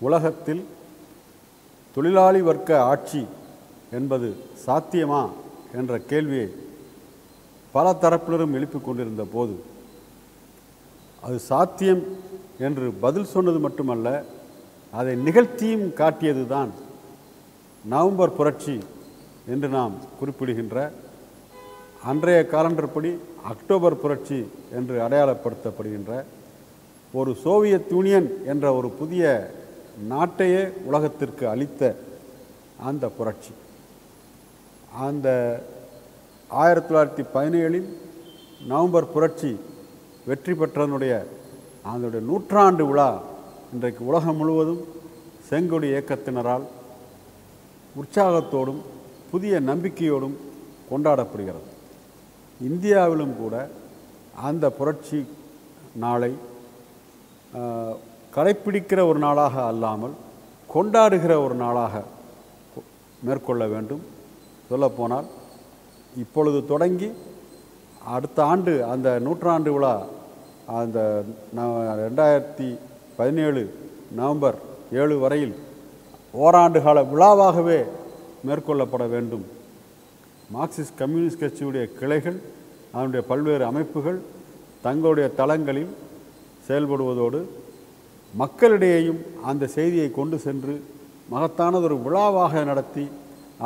உலகத்தில் தொழிலாளி வர்க்க ஆட்சி என்பது சாத்தியமா என்ற கேள்வியை பல தரப்பினரும் எழுப்பிக் கொண்டிருந்த போது அது சாத்தியம் என்று பதில் சொன்னது மட்டுமல்ல அதை நிகழ்த்தியும் காட்டியது தான் நவம்பர் புரட்சி என்று நாம் குறிப்பிடுகின்ற அன்றைய காலண்டர் படி அக்டோபர் புரட்சி என்று அடையாளப்படுத்தப்படுகின்ற ஒரு சோவியத் யூனியன் என்ற ஒரு புதிய நாட்டையே உலகத்திற்கு அளித்த அந்த புரட்சி. அந்த ஆயிரத்தி தொள்ளாயிரத்தி பதினேழில் நவம்பர் புரட்சி வெற்றி பெற்றதனுடைய அதனுடைய நூற்றாண்டு விழா இன்றைக்கு உலகம் முழுவதும் செங்கொடி இயக்கத்தினரால் உற்சாகத்தோடும் புதிய நம்பிக்கையோடும் கொண்டாடப்படுகிறது. இந்தியாவிலும் கூட அந்த புரட்சி நாளை கடைப்பிடிக்கிற ஒரு நாளாக அல்லாமல் கொண்டாடுகிற ஒரு நாளாக மேற்கொள்ள வேண்டும். சொல்லப்போனால் இப்பொழுது தொடங்கி அடுத்த ஆண்டு அந்த நூற்றாண்டு விழா அந்த ந- ரெண்டாயிரத்தி பதினேழு நவம்பர் ஏழு வரையில் ஓராண்டு கால விழாவாகவே மேற்கொள்ளப்பட வேண்டும். மார்க்சிஸ்ட் கம்யூனிஸ்ட் கட்சியுடைய கிளைகள் அதனுடைய பல்வேறு அமைப்புகள் தங்களுடைய தளங்களில் செயல்படுவதோடு மக்களிடையேயும் அந்த செய்தியை கொண்டு சென்று மகத்தானதொரு விழாவாக நடத்தி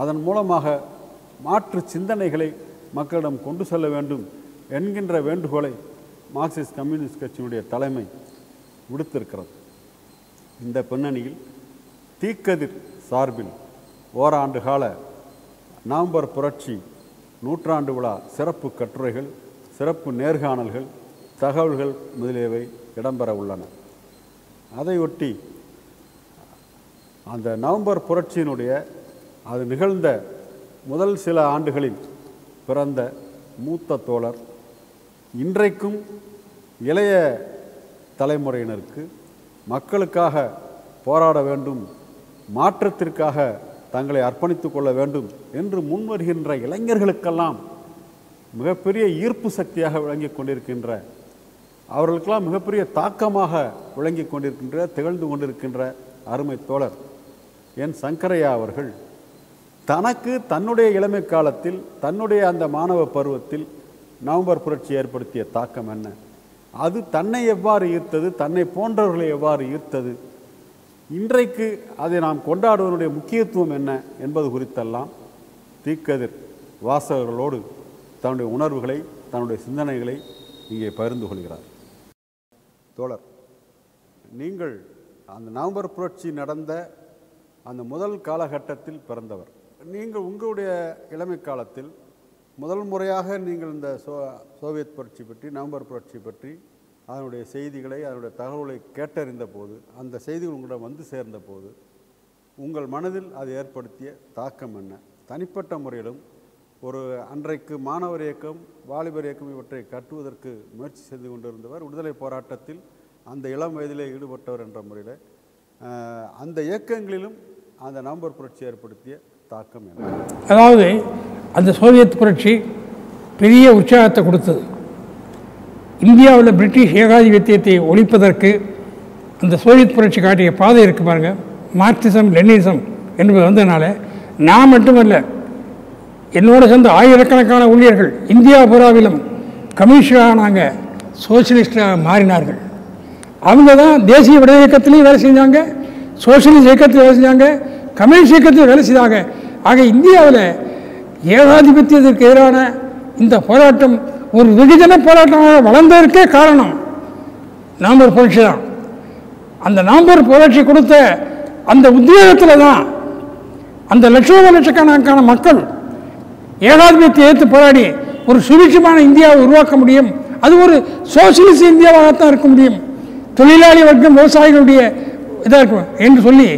அதன் மூலமாக மாற்று சிந்தனைகளை மக்களிடம் கொண்டு செல்ல வேண்டும் என்கின்ற வேண்டுகோளை மார்க்சிஸ்ட் கம்யூனிஸ்ட் கட்சியினுடைய தலைமை விடுத்திருக்கிறது. இந்த பின்னணியில் தீக்கதிர் சார்பில் ஓராண்டு கால நவம்பர் புரட்சி நூற்றாண்டு விழா சிறப்பு கட்டுரைகள் சிறப்பு நேர்காணல்கள் தகவல்கள் முதலியவை இடம்பெற உள்ளன. அதையொட்டி அந்த நவம்பர் புரட்சியினுடைய அது நிகழ்ந்த முதல் சில ஆண்டுகளில் பிறந்த மூத்த தோழர் இன்றைக்கும் இளைய தலைமுறையினருக்கு மக்களுக்காக போராட வேண்டும் மாற்றத்திற்காக தங்களை அர்ப்பணித்துக் கொள்ள வேண்டும் என்று முன்வருகின்ற இளைஞர்களுக்கெல்லாம் மிகப்பெரிய ஈர்ப்பு சக்தியாக விளங்கிக் கொண்டிருக்கின்ற அவர்களுக்கெல்லாம் மிகப்பெரிய தாக்கமாக விளங்கிக் கொண்டிருக்கின்ற திகழ்ந்து கொண்டிருக்கின்ற அருமை தோழர் என் சங்கரையா அவர்கள் தனக்கு தன்னுடைய இளமை காலத்தில் தன்னுடைய அந்த மாணவ பருவத்தில் நவம்பர் புரட்சி ஏற்படுத்திய தாக்கம் என்ன? அது தன்னை எவ்வாறு ஈர்த்தது தன்னை போன்றவர்களை எவ்வாறு ஈர்த்தது? இன்றைக்கு அதை நாம் கொண்டாடுவதனுடைய முக்கியத்துவம் என்ன என்பது குறித்தெல்லாம் தீக்கதிர் வாசகர்களோடு தன்னுடைய உணர்வுகளை தன்னுடைய சிந்தனைகளை இங்கே பகிர்ந்து கொள்கிறார். தோழர் நீங்கள் அந்த நவம்பர் புரட்சி நடந்த அந்த முதல் காலகட்டத்தில் பிறந்தவர். நீங்கள் உங்களுடைய இளமை காலத்தில் முதல் முறையாக நீங்கள் இந்த சோ சோவியத் புரட்சி பற்றி நவம்பர் புரட்சி பற்றி அதனுடைய செய்திகளை அதனுடைய தகவல்களை கேட்டறிந்த போது அந்த செய்திகள் உங்களிடம் வந்து சேர்ந்த போது உங்கள் மனதில் அது ஏற்படுத்திய தாக்கம் என்ன? தனிப்பட்ட முறையிலும் ஒரு அன்றைக்கு மாணவர் இயக்கம் வாலிபர் இயக்கம் இவற்றை கட்டுவதற்கு முயற்சி செய்து கொண்டிருந்தவர். விடுதலை போராட்டத்தில் அந்த இளம் வயதிலே ஈடுபட்டவர் என்ற முறையில் அந்த இயக்கங்களிலும் அந்த நவம்பர் புரட்சி ஏற்படுத்திய தாக்கம் என்ன? அதாவது அந்த சோவியத் புரட்சி பெரிய உற்சாகத்தை கொடுத்தது. இந்தியாவில் பிரிட்டிஷ் ஏகாதிபத்தியத்தை ஒழிப்பதற்கு அந்த சோவியத் புரட்சி காட்டிய பாதை இருக்கு பாருங்கள் மார்க்சிசம் லெனிசம் என்பது வந்ததுனால நான் மட்டுமல்ல என்னோட சேர்ந்த ஆயிரக்கணக்கான ஊழியர்கள் இந்தியா பூராவிலும் கம்யூனிஸ்டாக நாங்கள் சோசியலிஸ்டாக மாறினார்கள். அவங்க தான் தேசிய விடுதலை இயக்கத்திலையும் வேலை செஞ்சாங்க சோசியலிஸ்ட் இயக்கத்தில் வேலை செஞ்சாங்க கம்யூனிஸ்ட் இயக்கத்தில் வேலை செய்தாங்க. ஆக இந்தியாவில் ஏகாதிபத்தியத்திற்கு எதிரான இந்த போராட்டம் ஒரு வெகுஜன போராட்டமாக வளர்ந்ததற்கே காரணம் நாம்பர் புரட்சி தான். அந்த நாம்பர் புரட்சி கொடுத்த அந்த உத்வேகத்தில் தான் அந்த லட்சோப லட்சக்கணக்கான மக்கள் ஏகாதிபத்தியத்தை எதிர்த்து போராடி ஒரு சுபிட்சமான இந்தியாவை உருவாக்க முடியும். அது ஒரு சோசியலிச இந்தியாவாகத்தான் இருக்க முடியும். தொழிலாளி வர்க்கம் விவசாயிகளுடைய இதாக இருக்கும் என்று சொல்லி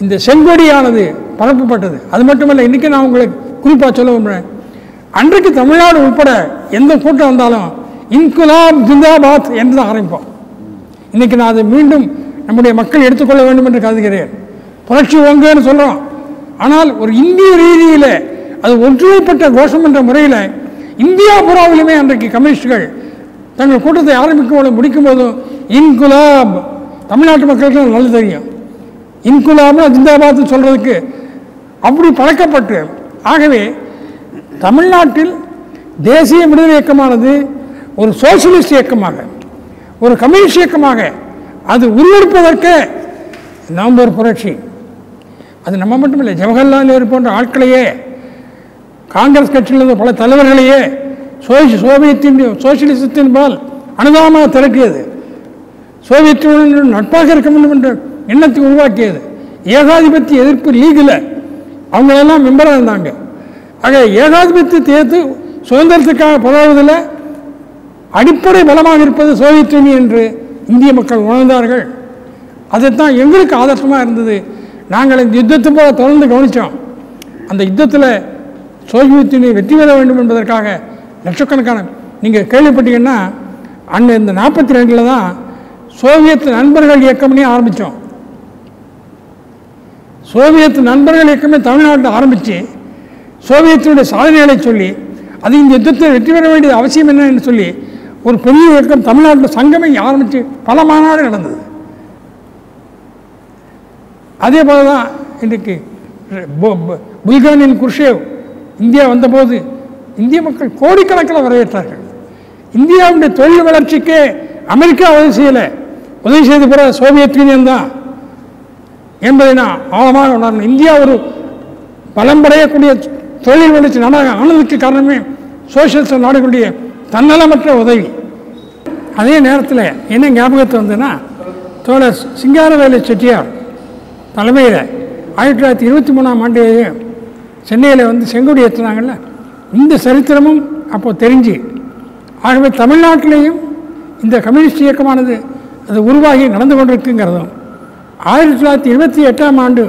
இந்த செங்கொடியானது பரப்பப்பட்டது. அது மட்டுமல்ல இன்றைக்கி நான் உங்களுக்கு குறிப்பாக சொல்ல விரும்புகிறேன் அன்றைக்கு தமிழ்நாடு உட்பட எந்த கூட்டம் வந்தாலும் இன்குலாப் ஜிந்தாபாத் என்று தான் ஆரம்பிப்போம். இன்றைக்கி நான் அதை மீண்டும் நம்முடைய மக்கள் எடுத்துக்கொள்ள வேண்டும் என்று கருதுகிறேன். புரட்சி ஓங்குன்னு சொல்கிறோம் ஆனால் ஒரு இந்திய ரீதியில் அது ஒற்றுமைப்பட்ட கோஷம் என்ற முறையில் இந்தியா புறாவிலுமே அன்றைக்கு கம்யூனிஸ்டுகள் தங்கள் கூட்டத்தை ஆரம்பிக்கும் போது முடிக்கும் போதும் இன்குலாப் தமிழ்நாட்டு மக்களுக்கு நல்லா தெரியும். இன்குலாப்னு ஜிந்தாபாத் சொல்கிறதுக்கு அப்படி பழக்கப்பட்டு ஆகவே தமிழ்நாட்டில் தேசிய விடுதலை இயக்கமானது ஒரு சோசியலிஸ்ட் இயக்கமாக ஒரு கம்யூனிஸ்ட் இயக்கமாக அது உருவெடுப்பதற்கு நவம்பர் புரட்சி. அது நம்ம மட்டுமில்லை ஜவஹர்லால் நேரு போன்ற ஆட்களையே காங்கிரஸ் கட்சியிலிருந்து பல தலைவர்களையே சோசி சோவியத்தின் சோசியலிசத்தின் பால் அனுதாபமாக திரட்டியது. சோவியத்துடன் நட்பாக இருக்க வேண்டும் என்ற எண்ணத்தை உருவாக்கியது. ஏகாதிபத்திய எதிர்ப்பு லீகில் அவங்களெல்லாம் மெம்பராக இருந்தாங்க. ஆக ஏகாதிபத்தியத்தை ஏற்று சுதந்திரத்துக்காக போராடுவதில் அடிப்படை பலமாக இருப்பது சோவியத் யூனியன் என்று இந்திய மக்கள் உணர்ந்தார்கள். அதைத்தான் எங்களுக்கு ஆதர்சமாக இருந்தது. நாங்கள் இந்த யுத்தத்தை போல தொடர்ந்து கவனித்தோம். அந்த யுத்தத்தில் சோவியத்தினை வெற்றி பெற வேண்டும் என்பதற்காக லட்சக்கணக்கான நீங்கள் கேள்விப்பட்டீங்கன்னா அண்ணன் இந்த நாற்பத்தி ரெண்டில் தான் சோவியத் நண்பர்கள் இயக்கம்னே ஆரம்பித்தோம் சோவியத் நண்பர்கள் இயக்கமே தமிழ்நாட்டில் ஆரம்பித்து சோவியத்தினுடைய சாதனைகளை சொல்லி அது இந்த யுத்தத்தை வெற்றி பெற வேண்டியது அவசியம் என்னன்னு சொல்லி ஒரு பெரிய இயக்கம் தமிழ்நாட்டில் சங்கமே ஆரம்பித்து பல மாநாடு நடந்தது. அதே போல தான் இன்றைக்கு புல்கானின் குர்ஷேவ் இந்தியா வந்தபோது இந்திய மக்கள் கோடிக்கணக்கில் வரவேற்றார்கள். இந்தியாவுடைய தொழில் வளர்ச்சிக்கு அமெரிக்கா உதவி செய்யலை. உதவி செய்த பிற சோவியத் யூனியன் தான் என்பதை நான் ஆழமாக உணரணும் இந்தியா ஒரு பலம்படையக்கூடிய தொழில் வளர்ச்சி நாடாக ஆனதுக்கு காரணமே சோசியலிச நாடுகளுடைய தன்னலமற்ற உதவி. அதே நேரத்தில் என்ன ஞாபகத்தை வந்ததுன்னா தோழர் சிங்காரவேலு செட்டியார் தலைமையில் ஆயிரத்தி தொள்ளாயிரத்தி இருபத்தி மூணாம் ஆண்டு சென்னையில் வந்து செங்கொடி ஏற்றுனாங்கல்ல இந்த சரித்திரமும் அப்போது தெரிஞ்சு. ஆகவே தமிழ்நாட்டிலேயும் இந்த கம்யூனிஸ்ட் இயக்கமானது அது உருவாகி நடந்து கொண்டிருக்குங்கிறதும் ஆயிரத்தி தொள்ளாயிரத்தி இருபத்தி எட்டாம் ஆண்டு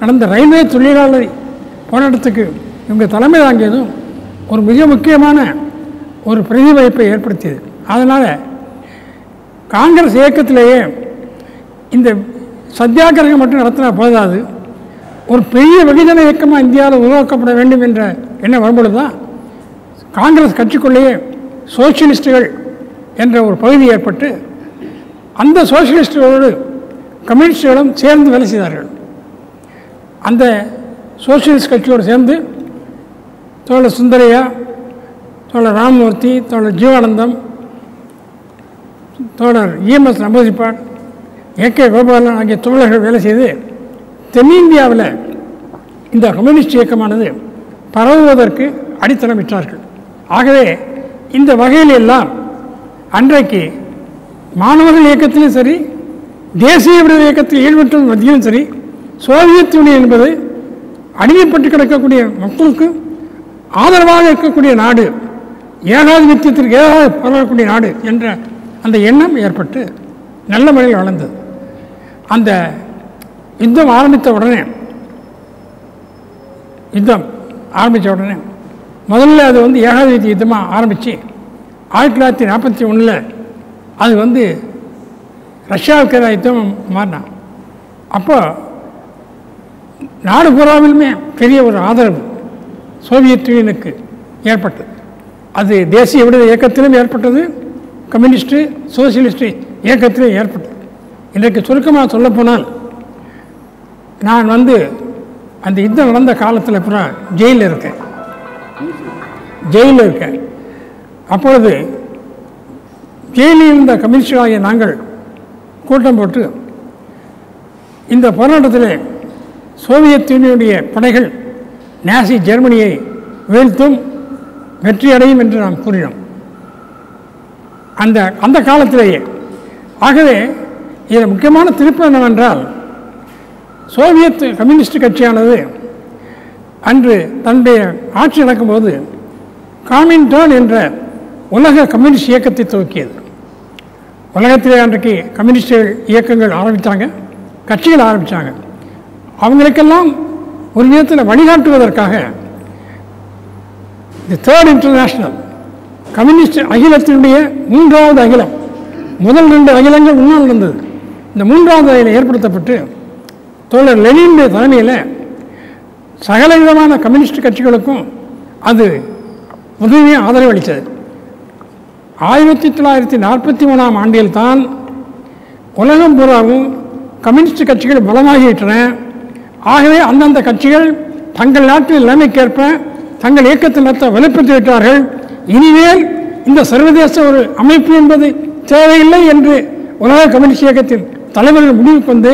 நடந்த ரயில்வே தொழிலாளர் போராட்டத்துக்கு இவங்க தலைமை தாங்கியதும் ஒரு மிக முக்கியமான ஒரு பிரதிபலிப்பை ஏற்படுத்தியது. அதனால் காங்கிரஸ் இயக்கத்திலேயே இந்த சத்தியாகிரகம் மட்டும் நடத்தினா போதாது. ஒரு பெரிய வெகுஜன இயக்கமாக இந்தியாவில் உருவாக்கப்பட வேண்டும் என்ற எண்ணம் வரும்பொழுது தான் காங்கிரஸ் கட்சிக்குள்ளேயே சோசியலிஸ்டுகள் என்ற ஒரு பகுதி ஏற்பட்டு அந்த சோசியலிஸ்டுகளோடு கம்யூனிஸ்டுகளும் சேர்ந்து வேலை செய்தார்கள். அந்த சோசியலிஸ்ட் கட்சியோடு சேர்ந்து தோழர் சுந்தரையா தோழர் ராமமூர்த்தி தோழர் ஜீவானந்தம் தோழர் EMS Namboodiripad A K Gopalan ஆகிய தோழர்கள் வேலை செய்து தென்னிந்தியாவில் இந்த கம்யூனிஸ்ட் இயக்கமானது பரவுவதற்கு அடித்தளமிட்டார்கள் ஆகவே இந்த வகையில் எல்லாம் அன்றைக்கு மாணவர்கள் இயக்கத்திலும் சரி தேசிய விடுதலை இயக்கத்தில் ஈடுபட்ட மத்தியிலும் சரி சோவியத் யூனியன் என்பது அடிமைப்பட்டு கிடக்கக்கூடிய மக்களுக்கு ஆதரவாக இருக்கக்கூடிய நாடு ஏகாதிபத்தியத்திற்கு ஏதாவது பரவக்கூடிய நாடு என்ற அந்த எண்ணம் ஏற்பட்டு நல்ல முறையில் வளர்ந்தது. அந்த யுத்தம் ஆரம்பித்த உடனே யுத்தம் ஆரம்பித்த உடனே முதல்ல அது வந்து ஏகாதிபத்திய யுத்தமாக ஆரம்பித்து ஆயிரத்தி தொள்ளாயிரத்தி நாற்பத்தி ஒன்றில் அது வந்து ரஷ்யாவுக்கு எதாவது யுத்தம் மாறினான் அப்போ நாடு பூராவிலுமே பெரிய ஒரு ஆதரவு சோவியத் யூனியனுக்கு ஏற்பட்டது. அது தேசிய விடுதலை இயக்கத்திலும் ஏற்பட்டது கம்யூனிஸ்ட்டு சோசியலிஸ்ட்டு இயக்கத்திலும் ஏற்பட்டது. இன்றைக்கு சுருக்கமாக சொல்லப்போனால் நான் வந்து அந்த யுத்தம் நடந்த காலத்தில் அப்புறம் ஜெயிலில் இருக்கேன். ஜெயிலில் இருக்கேன். அப்பொழுது ஜெயிலில் இருந்த கம்யூனிஸ்டாகிய நாங்கள் கூட்டம் போட்டு இந்த போராட்டத்தில் சோவியத் யூனியனுடைய படைகள் நாசி ஜெர்மனியை வீழ்த்தும் வெற்றி அடையும் என்று நாம் கூறினோம். அந்த அந்த காலத்திலேயே ஆகவே இதில் முக்கியமான திருப்பம் என்னவென்றால் சோவியத் கம்யூனிஸ்ட் கட்சியானது அன்று தன்னுடைய ஆட்சி நடக்கும்போது காமின்டான் என்ற உலக கம்யூனிஸ்ட் இயக்கத்தை துவக்கியது. உலகத்திலே அன்றைக்கு கம்யூனிஸ்ட் இயக்கங்கள் ஆரம்பித்தாங்க கட்சிகள் ஆரம்பித்தாங்க அவங்களுக்கெல்லாம் ஒரு விதத்தில் வழிகாட்டுவதற்காக தி தேர்ட் இன்டர்நேஷ்னல் கம்யூனிஸ்ட் அகிலத்தினுடைய மூன்றாவது அகிலம் முதல் ரெண்டு அகிலங்கள் முன்னால் நடந்தது இந்த மூன்றாவது அகிலம் ஏற்படுத்தப்பட்டு தோழர் லெனினுடைய தலைமையில் சகல விதமான கம்யூனிஸ்ட் கட்சிகளுக்கும் அது உதவியாக ஆதரவு அளித்தது ஆயிரத்தி தொள்ளாயிரத்தி நாற்பத்தி மூணாம் ஆண்டில் தான் உலகம் பூராவும் கம்யூனிஸ்ட் கட்சிகள் பலமாகிவிட்டன. ஆகவே அந்தந்த கட்சிகள் தங்கள் நாட்டின் நிலைமைக்கேற்ப தங்கள் இயக்கத்தில் நடத்த வலுப்படுத்தி விட்டார்கள் இனிமேல் இந்த சர்வதேச ஒரு அமைப்பு என்பது தேவையில்லை என்று உலக கம்யூனிஸ்ட் இயக்கத்தின் தலைவர்கள் முடிவுக்கு வந்து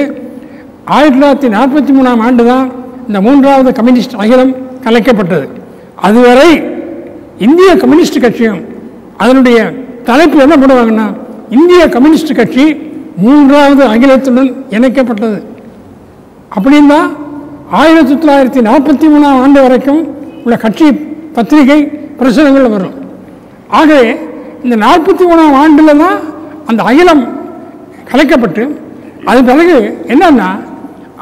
ஆயிரத்தி தொள்ளாயிரத்தி நாற்பத்தி மூணாம் ஆண்டு தான் இந்த மூன்றாவது கம்யூனிஸ்ட் அகிலம் கலைக்கப்பட்டது. அதுவரை இந்திய கம்யூனிஸ்ட் கட்சியும் அதனுடைய தலைப்பு என்ன பண்ணுவாங்கன்னா இந்திய கம்யூனிஸ்ட் கட்சி மூன்றாவது அகிலத்துடன் இணைக்கப்பட்டது. அப்படின்னா ஆயிரத்தி தொள்ளாயிரத்தி நாற்பத்தி மூணாம் ஆண்டு வரைக்கும் உள்ள கட்சி பத்திரிகை பிரசுரங்கள் வரும். ஆகவே இந்த நாற்பத்தி மூணாம் ஆண்டில் தான் அந்த அகிலம் கலைக்கப்பட்டு அது பிறகு என்னன்னா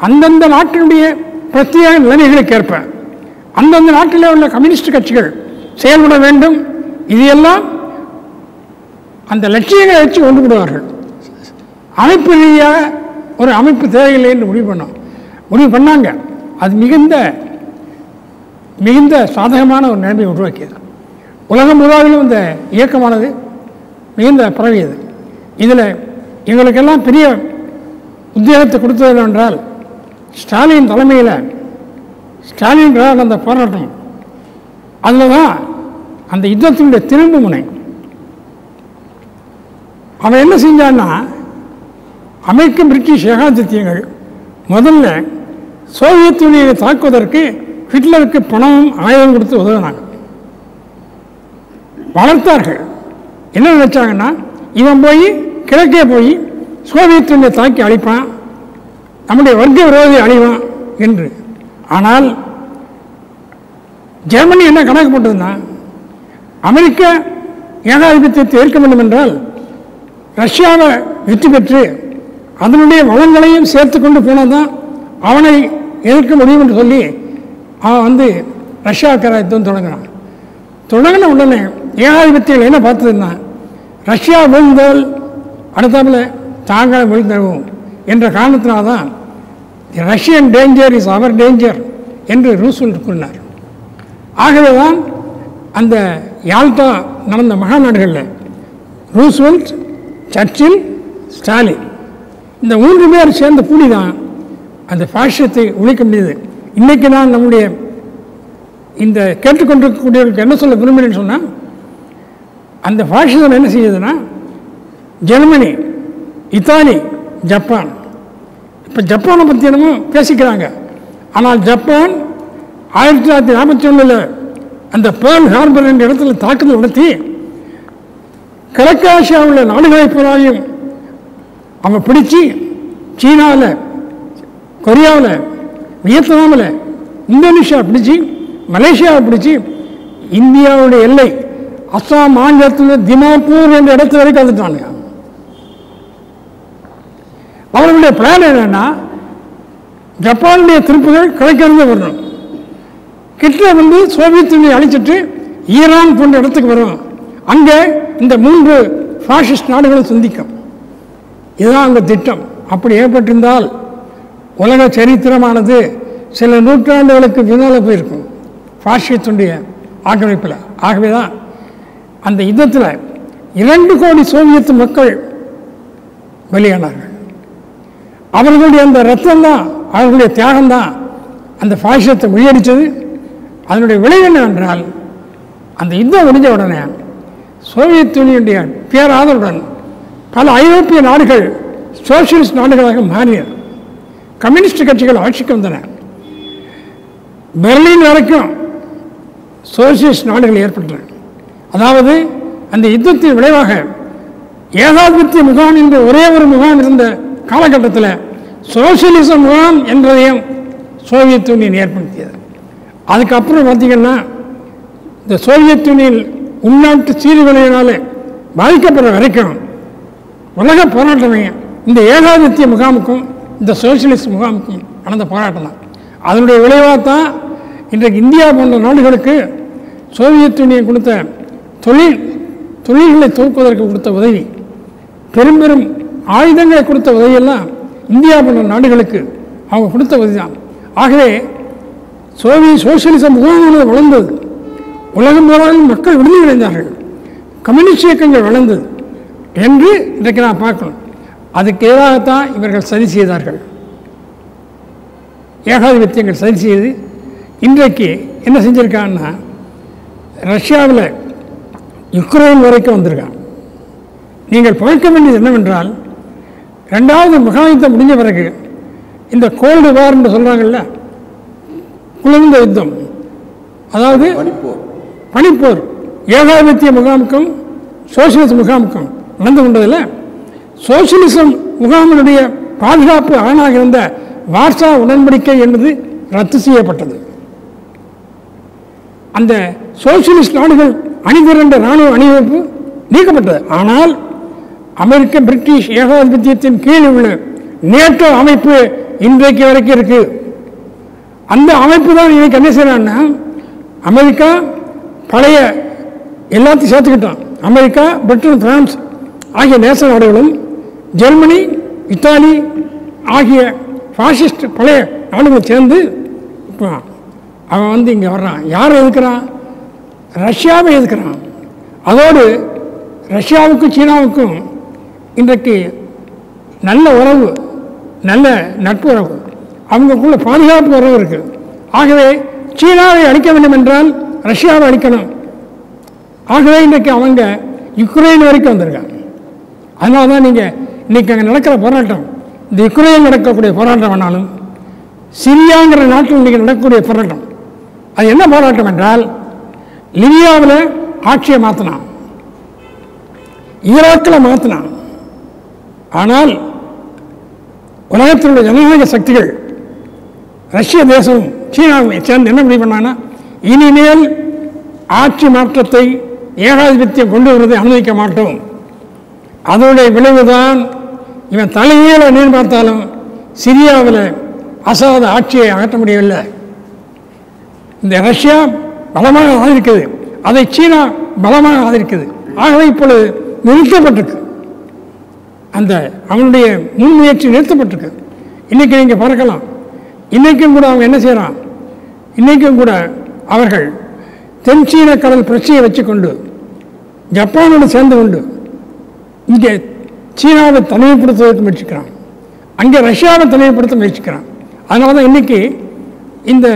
அந்தந்த நாட்டினுடைய பிரத்யேக நிலைமைகளுக்கு ஏற்ப அந்தந்த நாட்டில் உள்ள கம்யூனிஸ்ட் கட்சிகள் செயல்பட வேண்டும். இதையெல்லாம் அந்த லட்சியங்களை வச்சு கொண்டு விடுவார்கள் அமைப்பு ரீதியாக ஒரு அமைப்பு தேவையில்லை என்று முடிவு பண்ணோம். முடிவு பண்ணாங்க. அது மிகுந்த மிகுந்த சாதகமான ஒரு நிலைமையை உருவாக்கியது. உலகம் முழுவதிலும் இந்த இயக்கமானது மிகுந்த பரவியது. இதில் எங்களுக்கெல்லாம் பெரிய உத்தியோகத்தை கொடுத்தது என்னவென்றால் ஸ்டாலின் தலைமையில் ஸ்டாலின் அந்த போராட்டம். அதில் தான் அந்த யுத்தத்தினுடைய திரும்பு முனை. அவன் என்ன செஞ்சான்னா அமெரிக்க பிரிட்டிஷ் ஏகாதித்தியங்கள் முதல்ல சோவியத் யூனியனை தாக்குவதற்கு ஹிட்லருக்கு பணம் ஆயுதம் கொடுத்து உதவினாங்க. வளர்த்தார்கள். என்ன நினைச்சாங்கன்னா இவன் போய் கிழக்கே போய் சோவியத் யூனியை தாக்கி அழிப்பான். நம்முடைய வர்க்க விரோதி அழிவான் என்று. ஆனால் ஜெர்மனி என்ன கணக்கு போட்டதுன்னா அமெரிக்க ஏகாதிபத்தியத்தை ஏற்க வேண்டும் என்றால் ரஷ்யாவை வெற்றி பெற்று அதனுடைய வளங்களையும் சேர்த்து கொண்டு போனால் தான் அவனை எதிர்க்க முடியும் என்று சொல்லி அவன் வந்து ரஷ்யா யுத்தம் தொடங்கினான் தொடங்கின உடனே ஏகாதிபத்தியங்கள் என்ன பார்த்ததுன்னா ரஷ்யா விழுந்தால் அடுத்தாப்புல தாங்கள் விழுந்தவும் என்ற காரணத்தினால்தான் the Russian danger is our danger என்று ரூஸ்வெல்ட் கூறினார் ஆகவே தான் அந்த யால்டா நடந்த மகாநாடுகளில் ரூஸ்வெல்ட் சர்ச்சில் ஸ்டாலின் இந்த மூன்று பேர் சேர்ந்த கூடி தான் அந்த பாஷ்யத்தை ஒழிக்க முடியுது இன்றைக்கு நான் நம்முடைய இந்த கேட்டுக்கொண்டிருக்கக்கூடியவர்களுக்கு என்ன சொல்ல விரும்புகிறேன்னு சொன்னால் அந்த பாஷிசம் என்ன செய்யுதுன்னா ஜெர்மனி இத்தாலி ஜப்பான் இப்போ ஜப்பானை பற்றி என்னமோ பேசிக்கிறாங்க. ஆனால் ஜப்பான் ஆயிரத்தி தொள்ளாயிரத்தி நாற்பத்தி ஒன்றில் அந்த பேர்ல் ஹார்பர் என்ற இடத்துல தாக்குதல் நடத்தி கிழக்காசியா உள்ள நாடுகளை பூராயும் அவன் பிடிச்சி சீனாவில் கொரியாவில் வியட்நாமில் இந்தோனேஷியா பிடிச்சி மலேசியாவை பிடிச்சி இந்தியாவுடைய எல்லை அஸ்ஸாம் மாநிலத்தில் திமாப்பூர் என்ற இடத்து வரைக்கும் வந்துட்டானுங்க. அவர்களுடைய பிளான் என்னன்னா ஜப்பானுடைய திருப்புகள் கிழக்கிருந்து வரணும். கிட்ட வந்து சோவியத் யூனியை அழிச்சிட்டு ஈரான் போன்ற இடத்துக்கு வரும் அங்கே இந்த மூன்று ஃபாசிஸ்ட் நாடுகளும் சந்திக்கும். இதுதான் அங்கே திட்டம். அப்படி ஏற்பட்டிருந்தால் உலக சரித்திரமானது சில நூற்றாண்டுகளுக்கு பின்னால் போயிருக்கும். ஃபாஷியத்துடைய ஆக்கிரமிப்பில். ஆகவே தான் அந்த யுத்தத்தில் இரண்டு கோடி சோவியத் மக்கள் பலியானார்கள். அவர்களுடைய அந்த ரத்தம் தான் அவர்களுடைய தியாகம் தான் அந்த பாஷத்தை முறியடித்தது. அதனுடைய விளைவு என்னவென்றால் அந்த யுத்தம் முடிஞ்ச உடனே சோவியத் யூனியனுடைய பேராதருடன் பல ஐரோப்பிய நாடுகள் சோசியலிஸ்ட் நாடுகளாக மாறியது கம்யூனிஸ்ட் கட்சிகள் ஆட்சிக்கு வந்தன. பெர்லின் வரைக்கும் சோசியலிஸ்ட் நாடுகள் ஏற்பட்டன. அதாவது அந்த யுத்தத்தின் விளைவாக ஏகாதிபத்திய முகாம் என்ற ஒரே ஒரு முகாம் இருந்த காலகட்டத்தில் சோசியலிசம் முகாம் என்றதையும் சோவியத் யூனியன் ஏற்படுத்தியது. அதுக்கப்புறம் பார்த்திங்கன்னா இந்த சோவியத் யூனியன் உள்நாட்டு சீர்குலையினால் பாதிக்கப்படுற வரைக்கும் உலக போராட்டமே இந்த ஏகாதித்திய முகாமுக்கும் இந்த சோசியலிஸ்ட் முகாமுக்கும் நடந்த போராட்டம் தான். அதனுடைய விளைவாக தான் இன்றைக்கு இந்தியா போன்ற நாடுகளுக்கு சோவியத் யூனியன் கொடுத்த தொழில் தொழில்களை துவக்குவதற்கு கொடுத்த உதவி. பெரும் பெரும் ஆயுதங்களை கொடுத்த உதவியெல்லாம் இந்தியா போன்ற நாடுகளுக்கு அவங்க கொடுத்த உதவி தான் ஆகவே சோவிய சோசியலிசம் முகாமானது வளர்ந்தது. உலகம் முழுவதும் மக்கள் விடுதலை அடைந்தார்கள். கம்யூனிஸ்ட் இயக்கங்கள் வளர்ந்தது என்று இன்றைக்கு நான் பார்க்கணும் அதுக்கு எதிராகத்தான் இவர்கள் சதி செய்தார்கள். ஏகாதிபத்தியங்கள் சதி செய்து இன்றைக்கு என்ன செஞ்சுருக்காங்கன்னா ரஷ்யாவில் யுக்ரைன் வரைக்கும் வந்திருக்கான் நீங்கள் பார்க்க வேண்டியது என்னவென்றால் ரெண்டாவது மகாயுத்தம் முடிஞ்ச பிறகு இந்த கோல்டு வார் என்று சொல்கிறாங்கல்ல குளிர்ந்த யுத்தம். அதாவது பனிப்போர். பனிப்போர். ஏகாதிபத்திய முகாமுக்கும் சோசியலிச முகாமுக்கும் நடந்து கொண்டதில் சோசியலிசம் முகாமினுடைய பாதுகாப்பு ஆணாக இருந்த வார்சா உடன்படிக்கை என்பது ரத்து செய்யப்பட்டது. அந்த சோசியலிஸ்ட் நாடுகள் அணிதிரண்ட இராணுவ அணிவகுப்பு நீக்கப்பட்டது. ஆனால் அமெரிக்க பிரிட்டிஷ் ஏகாதிபத்தியத்தின் கீழ் உள்ள நேட்டோ அமைப்பு இன்றைக்கு வரைக்கும் இருக்கு. அந்த அமைப்பு தான் இன்னைக்கு என்ன செய்யறான்னா அமெரிக்கா பழைய எல்லாத்தையும் சேர்த்துக்கிட்டான். அமெரிக்கா பிரிட்டன் பிரான்ஸ் ஆகிய நேச நாடுகளும் ஜெர்மனி இத்தாலி ஆகிய ஃபாசிஸ்ட் பழைய நாடுகள் சேர்ந்து இப்போ அவன் வந்து இங்கே வர்றான். யாரை எதுக்குறான் ரஷ்யாவை எதுக்குறான் அதோடு ரஷ்யாவுக்கும் சீனாவுக்கும் இன்றைக்கு நல்ல உறவு நல்ல நட்பு உறவு அவங்களுக்குள்ள பாதுகாப்பு உறவு இருக்குது ஆகவே சீனாவை அழிக்க வேண்டும் என்றால் ரஷ்யாவை அழிக்கணும். ஆகவே இன்றைக்கு அவங்க யுக்ரைன் வரைக்கும் வந்திருக்காங்க. அதனால தான் நீங்கள் இன்றைக்கி அங்கே நடக்கிற போராட்டம் இந்த யுக்ரைன் நடக்கக்கூடிய போராட்டம் ஆனாலும் சிரியாங்கிற நாட்டில் இன்றைக்கி நடக்கக்கூடிய போராட்டம் அது என்ன போராட்டம் என்றால் லிபியாவில் ஆட்சியை மாற்றினான் ஈராக்கில் மாற்றினான் ஆனால் உலகத்தில் உள்ள ஜனநாயக சக்திகள் ரஷ்ய தேசம் சீனாவை சேர்ந்து என்ன முடிவு பண்ணாங்கன்னா இனிமேல் ஆட்சி மாற்றத்தை ஏகாதிபத்தியம் கொண்டு வருவதை அனுமதிக்க மாட்டோம். அதனுடைய விளைவுதான் இவன் தலைமையில் என்னன்னு பார்த்தாலும் சிரியாவில் அசாத ஆட்சியை அகற்ற முடியவில்லை. இந்த ரஷ்யா பலமாக ஆதரிக்குது அதை சீனா பலமாக ஆதரிக்குது ஆகவே இப்பொழுது நிறுத்தப்பட்டிருக்கு. அந்த அவனுடைய முன்முயற்சி நிறுத்தப்பட்டிருக்கு. இன்றைக்கி நீங்கள் பார்க்கலாம். இன்றைக்கும் கூட அவங்க என்ன செய்கிறான் இன்றைக்கும் கூட அவர்கள் தென் சீன கடல் பிரச்சனையை வச்சுக்கொண்டு ஜப்பானோடு சேர்ந்து கொண்டு இங்கே சீனாவை தனிமைப்படுத்துவதற்கு முயற்சிக்கிறான். அங்கே ரஷ்யாவை தனிமைப்படுத்த முயற்சிக்கிறான். அதனால தான் இன்றைக்கி இந்த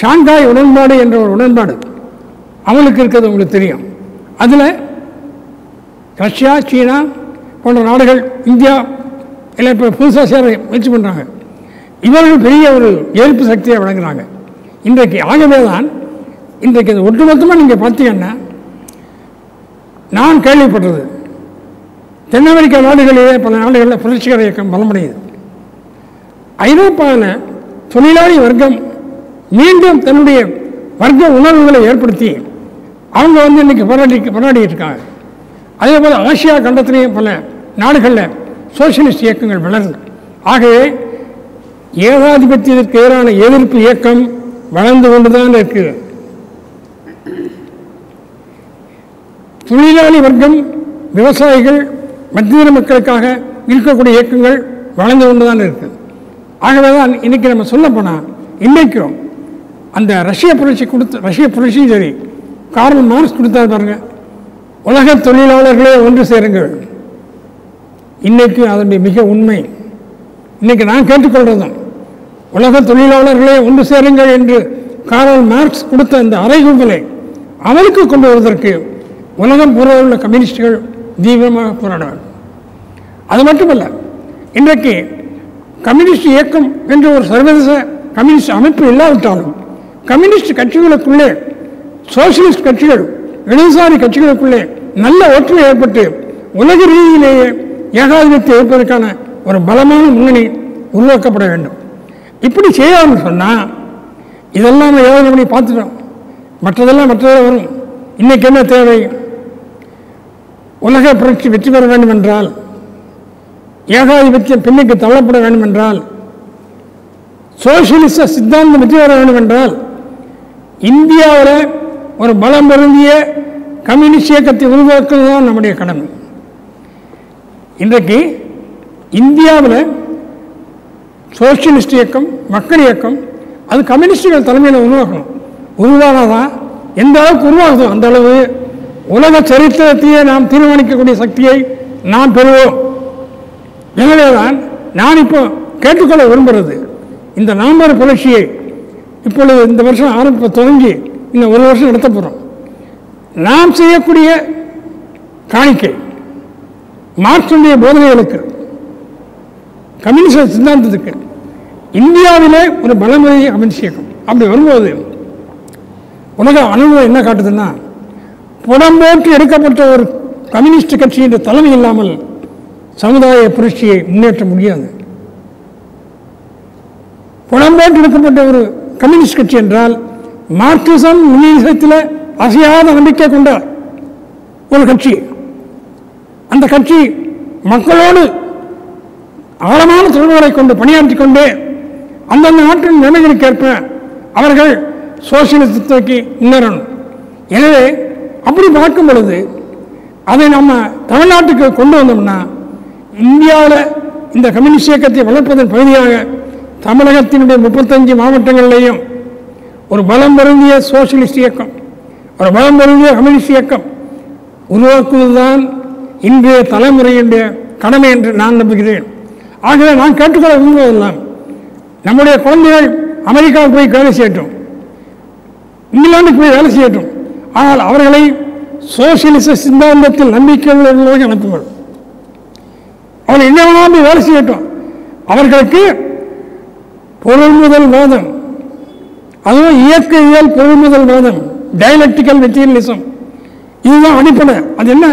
ஷாங்காய் உடன்பாடு என்ற ஒரு உடன்பாடு அவளுக்கு இருக்கிறது உங்களுக்கு தெரியும். அதில் ரஷ்யா சீனா போன்ற நாடுகள் இந்தியா இல்லை இப்போ புதுசாக சேர முயற்சி பண்ணுறாங்க இவர்கள் பெரிய ஒரு எதிர்ப்பு சக்தியை வழங்குறாங்க. இன்றைக்கு ஆகவே தான் இன்றைக்கு அது ஒட்டுமொத்தமாக நீங்கள் பார்த்தீங்கன்னா நான் கேள்விப்பட்டது தென் அமெரிக்க நாடுகளிலே பல நாடுகளில் புரட்சிகர இயக்கம் பலமடையுது. ஐரோப்பாவில் தொழிலாளி வர்க்கம் மீண்டும் தன்னுடைய வர்க்க உணர்வுகளை ஏற்படுத்தி அவங்க வந்து இன்றைக்கி போராடி போராடிட்டு இருக்காங்க. அதே போல் ஆசியா கண்டத்திலேயும் பல நாடுகளில் சோசியலிஸ்ட் இயக்கங்கள் வளர்ந்தன ஆகவே ஏகாதிபத்தியத்திற்கு எதிரான எதிர்ப்பு இயக்கம் வளர்ந்து கொண்டுதான் இருக்குது தொழிலாளி வர்க்கம் விவசாயிகள் மத்திய மக்களுக்காக இருக்கக்கூடிய இயக்கங்கள் வளர்ந்து கொண்டு தான் இருக்குது ஆகவே தான் இன்றைக்கி நம்ம சொல்ல போனால் இன்றைக்கும் அந்த ரஷ்ய புரட்சி கொடுத்து ரஷ்ய புரட்சியும் சரி கார்ல் மார்க்ஸ் கொடுத்தாரு பாருங்க உலக தொழிலாளர்களே ஒன்று சேருங்கள். இன்றைக்கு அதனுடைய மிக உண்மை. இன்னைக்கு நான் கேட்டுக்கொள்றதும் உலக தொழிலாளர்களே ஒன்று சேருங்கள் என்று காரல் மார்க்ஸ் கொடுத்த அந்த அறைகூவலை அமலுக்கு கொண்டு வருவதற்கு உலகம் பூரா உள்ள கம்யூனிஸ்டுகள் தீவிரமாக போராட வேண்டும் அது மட்டுமல்ல இன்றைக்கு கம்யூனிஸ்ட் இயக்கம் என்ற ஒரு சர்வதேச கம்யூனிஸ்ட் அமைப்பு இல்லாவிட்டாலும் கம்யூனிஸ்ட் கட்சிகளுக்குள்ளே சோசியலிஸ்ட் கட்சிகள் இடதுசாரி கட்சிகளுக்குள்ளே நல்ல ஒற்றுமை ஏற்பட்டு உலக ரீதியிலேயே ஏகாதிபத்தியம் இருப்பதற்கான ஒரு பலமான முன்னணி உருவாக்கப்பட வேண்டும். இப்படி செய்யாமல் சொன்னால் இதெல்லாம் நம்ம யோசனை பண்ணி பார்த்துட்டோம். மற்றதெல்லாம் மற்றதே வரும். இன்றைக்கு என்ன தேவை? உலக புரட்சி வெற்றி பெற வேண்டும் என்றால் ஏகாதிபத்தியம் பின்னுக்கு தள்ளப்பட வேண்டும் என்றால் சோசியலிச சித்தாந்தம் வெற்றி பெற வேண்டும் என்றால் இந்தியாவில் ஒரு பலம் பொருந்திய கம்யூனிஸ்ட் இயக்கத்தை உருவாக்குவது தான் நம்முடைய கடமை. இன்றைக்கு இந்தியாவில் சோசியலிஸ்ட் இயக்கம் மக்கள் இயக்கம் அது கம்யூனிஸ்டுகள் தலைமையில் உருவாக்கணும். உருவானாதான் எந்த அளவுக்கு உருவாகுதோ அந்த அளவு உலக சரித்திரத்தையே நாம் தீர்மானிக்கக்கூடிய சக்தியை நாம் பெறுவோம். எனவே தான் நான் இப்போ கேட்டுக்கொள்ள விரும்புகிறது இந்த நவம்பர் புரட்சியை இப்பொழுது இந்த வருஷம் ஆரம்ப தொடங்கி இன்னும் ஒரு வருஷம் நடத்த போகிறோம் நாம் செய்யக்கூடிய காணிக்கை மார்க்சுடைய போதனைகளுக்கு கம்யூனிச சித்தாந்தத்துக்கு இந்தியாவிலே ஒரு பலமுறையை கம்யூனிஸ்ட் அப்படி வரும்போது உலக அனுபவம் என்ன காட்டுதுன்னா புலம்போக்கு எடுக்கப்பட்ட ஒரு கம்யூனிஸ்ட் கட்சியின் தலைமை இல்லாமல் சமுதாய புரட்சியை முன்னேற்ற முடியாது. புலம்போக்கு எடுக்கப்பட்ட ஒரு கம்யூனிஸ்ட் கட்சி என்றால் மார்க்சிசம் முன்னேற்றத்தில் அசையாத நம்பிக்கை கொண்ட ஒரு கட்சி. அந்த கட்சி மக்களோடு ஆழமான தொடர்புகளை கொண்டு பணியாற்றிக் கொண்டு அந்தந்த நாட்டின் நிலைமைகளுக்கேற்ப அவர்கள் சோசியலிசத்துக்கு முன்னேறணும். எனவே அப்படி பார்க்கும் பொழுது அதை நம்ம தமிழ்நாட்டுக்கு கொண்டு வந்தோம்னா இந்தியாவில் இந்த கம்யூனிஸ்ட் இயக்கத்தை வளர்ப்பதன் பகுதியாக தமிழகத்தினுடைய முப்பத்தஞ்சு மாவட்டங்களிலேயும் ஒரு பலம் பொருந்திய சோசியலிஸ்ட் இயக்கம் ஒரு பலம் பொருந்திய கம்யூனிஸ்ட் இயக்கம் உருவாக்குவதுதான் இன்றைய தலைமுறையினுடைய கடமை என்று நான் நம்புகிறேன். ஆகவே நான் கேட்டுக்கொள்ள விரும்புவதெல்லாம் நம்முடைய குழந்தைகள் அமெரிக்காவுக்கு போய் வேலை செய்யட்டும். இங்கிலாந்துக்கு போய் வேலை செய்யட்டும். ஆனால் அவர்களை சோசியலிச சித்தாந்தத்தில் நம்பிக்கை உள்ளவர்களாக அனுப்புங்கள். அவர்கள் என்ன போய் வேலை செய்யட்டும். அவர்களுக்கு பொருள்முதல் வாதம் அதுவும் இயற்கையியல் பொருள்முதல் வாதம் டைலக்டிக்கல் மெட்டீரியலிசம் இதுதான் அடிப்படை. அது என்ன?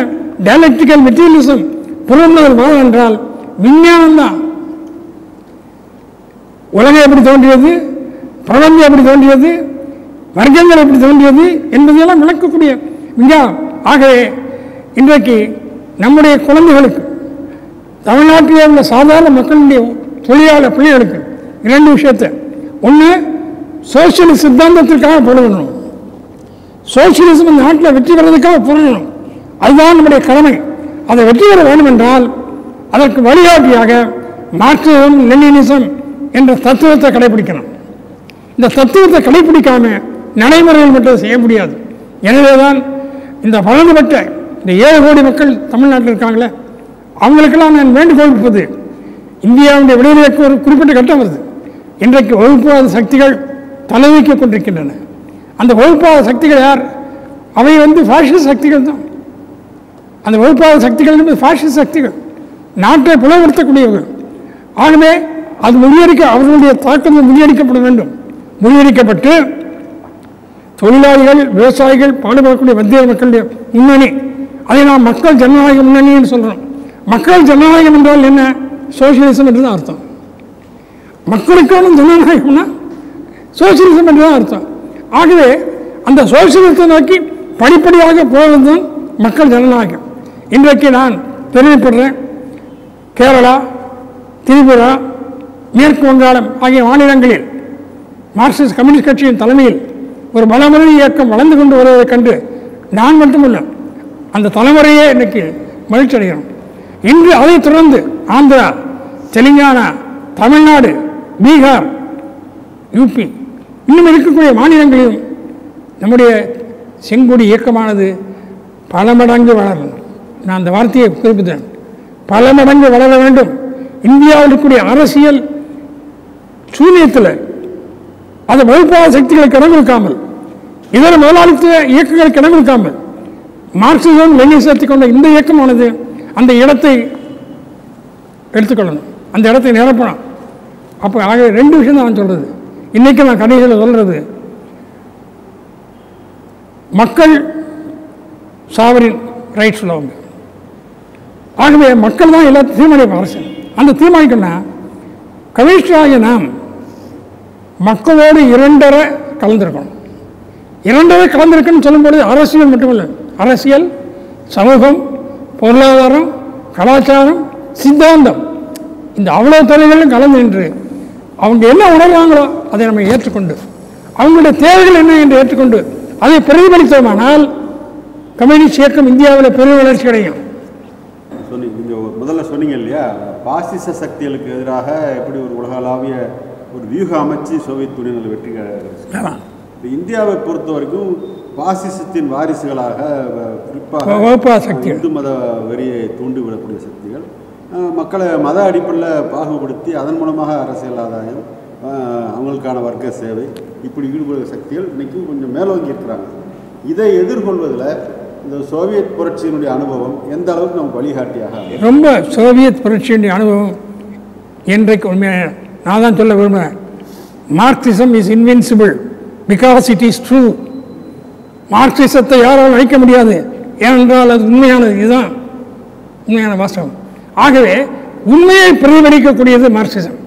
டயலக்டிக்கல் மெட்டீரியலிசம் பொருள்முதல் மதம் என்றால் விஞ்ஞானம் தான் உலகம் எப்படி தோன்றியது? பிரபஞ்சம் எப்படி தோன்றியது? வர்க்கங்கள் எப்படி தோன்றியது? என்பதையெல்லாம் விளக்கக்கூடிய விஞ்ஞானம். ஆகவே இன்றைக்கு நம்முடைய குழந்தைகளுக்கு தமிழ்நாட்டில் உள்ள சாதாரண மக்களுடைய தொழிலாளர் பிள்ளைகளுக்கு இரண்டு விஷயத்தை. ஒன்று சோசியலிஸ்ட் சித்தாந்தத்திற்காக போடணும் சோசியலிசம் இந்த நாட்டில் வெற்றி பெறதுக்காக போடணும் அதுதான் நம்முடைய கடமை. அதை வெற்றி பெற வேண்டும் என்றால் அதற்கு வழிகாட்டியாக மார்க்சிசம் லெனினிசம் என்ற தத்துவத்தை கடைபிடிக்கணும் இந்த தத்துவத்தை கடைபிடிக்காம நடைமுறையில் மட்டும் செய்ய முடியாது. எனவேதான் இந்த பலனுபட்ட இந்த ஏழு கோடி மக்கள் தமிழ்நாட்டில் இருக்காங்களே அவங்களுக்கெல்லாம் நான் வேண்டுகோள் விடுப்பது இந்தியாவுடைய விடுதலைக்கு ஒரு குறிப்பிட்ட கட்டம் வருது. இன்றைக்கு வகுப்புவாத சக்திகள் தலைவிக்க கொண்டிருக்கின்றன. அந்த வகுப்பாத சக்திகள் யார்? அவை வந்து ஃபேஷன் சக்திகள் தான் அந்த வகுப்பாத சக்திகள் என்பது பாசிச சக்திகள். நாட்டை புலப்படுத்தக்கூடியவர்கள். ஆகவே அது முறியடிக்க அவர்களுடைய தாக்கம் முறியடிக்கப்பட வேண்டும். முறியடிக்கப்பட்டு தொழிலாளிகள் விவசாயிகள் பாடுபடக்கூடிய மத்திய மக்களுடைய முன்னணி. அதை நாம் மக்கள் ஜனநாயக முன்னணின்னு சொல்கிறோம் மக்கள் ஜனநாயகம் என்றால் என்ன? சோசியலிசம் என்று தான் அர்த்தம். மக்களுக்கான ஜனநாயகம்னா சோசியலிசம் என்று தான் அர்த்தம். ஆகவே அந்த சோசியலிசத்தை நோக்கி படிப்படியாக போவதுதான் மக்கள் ஜனநாயகம். இன்றைக்கு நான் பெருமைப்படுறேன் கேரளா திரிபுரா மேற்கு வங்காளம் ஆகிய மாநிலங்களில் மார்க்சிஸ்ட் கம்யூனிஸ்ட் கட்சியின் தலைமையில் ஒரு மலமுறை இயக்கம் வளர்ந்து கொண்டு வருவதைக் கண்டு நான் மட்டுமல்ல அந்த தலைமுறையே இன்னைக்கு மகிழ்ச்சி அடைகிறோம். இன்று அதைத் தொடர்ந்து ஆந்திரா தெலுங்கானா தமிழ்நாடு பீகார் யூபி இன்னும் இருக்கக்கூடிய மாநிலங்களிலும் நம்முடைய செங்கொடி இயக்கமானது பல மடங்கு வளரணும் நான் அந்த வார்த்தையை குறிப்பிட்டேன் பல மடங்கு வளர வேண்டும். இந்தியாவில் இருக்கக்கூடிய அரசியல் சூனியத்தில் அது வகுப்பாத சக்திகளுக்கு இடம் கொடுக்காமல் இதர முதலாளித்துவ இயக்கங்களுக்கு இடம் கொடுக்காமல் மார்க்சிசம் லெனிசத்தை கொண்ட இந்த இயக்கமானது அந்த இடத்தை எடுத்துக்கொள்ளணும். அந்த இடத்தை நிரப்பணும். அப்போ ஆக ரெண்டு விஷயம் தான் நான் சொல்கிறது இன்றைக்கி நான் கடைசியில் சொல்கிறது மக்கள் சாவரின் ரைட்ஸ் உள்ளவங்க. ஆகவே மக்கள் தான் எல்லாத்தையும் தீர்மானிப்பாங்க அரசியல் அந்த தீர்மானிக்கணும்னா கமிஷனராகிய நாம் மக்களோடு இரண்டரை கலந்திருக்கணும். இரண்டரை கலந்திருக்குன்னு சொல்லும்போது அரசியல் மட்டுமில்லை. அரசியல் சமூகம் பொருளாதாரம் கலாச்சாரம் சித்தாந்தம். இந்த அவ்வளோ துறைகளும் கலந்து நின்று அவங்க என்ன உணர்வாங்களோ அதை நம்ம ஏற்றுக்கொண்டு அவங்களுடைய தேவைகள் என்ன என்று ஏற்றுக்கொண்டு அதை பிரதிபலித்தோமானால் கம்யூனிஸ்ட் இயக்கம் இந்தியாவில் பெரும் வளர்ச்சி அடையும் சொன்னீங்க நீங்கள் முதல்ல சொன்னீங்க இல்லையா? பாசிச சக்திகளுக்கு எதிராக எப்படி ஒரு உலகளாவிய ஒரு வியூகம் அமைச்சு சோவியத் யூனியனில் வெற்றி இப்ப இந்தியாவை பொறுத்த வரைக்கும் பாசிசத்தின் வாரிசுகளாக குறிப்பாக. இந்து மத வெறியை தூண்டிவிடக்கூடிய சக்திகள். மக்களை மத அடிப்படையில் பாகுபடுத்தி அதன் மூலமாக அரசியல் ஆதாயம் அவங்களுக்கான வர்க்க சேவை இப்படி ஈடுபடுற சக்திகள் இன்னைக்கு கொஞ்சம் மேலோங்கி இருக்கிறாங்க. இதை எதிர்கொள்வதில் இந்த சோவியத் புரட்சியினுடைய அனுபவம் எந்த அளவுக்கு நமக்கு வழிகாட்டியாக ரொம்ப சோவியத் புரட்சியினுடைய அனுபவம் என்றைக்கு உண்மையான நான் தான் சொல்ல விரும்புகிறேன் Marxism is invincible because it is true மார்க்சிசத்தை யாராலும் அழிக்க முடியாது. ஏனென்றால் அது உண்மையானது. இதுதான் உண்மையான வாஸ்தவம். ஆகவே உண்மையை பிரதிபலிக்கக்கூடியது மார்க்சிசம்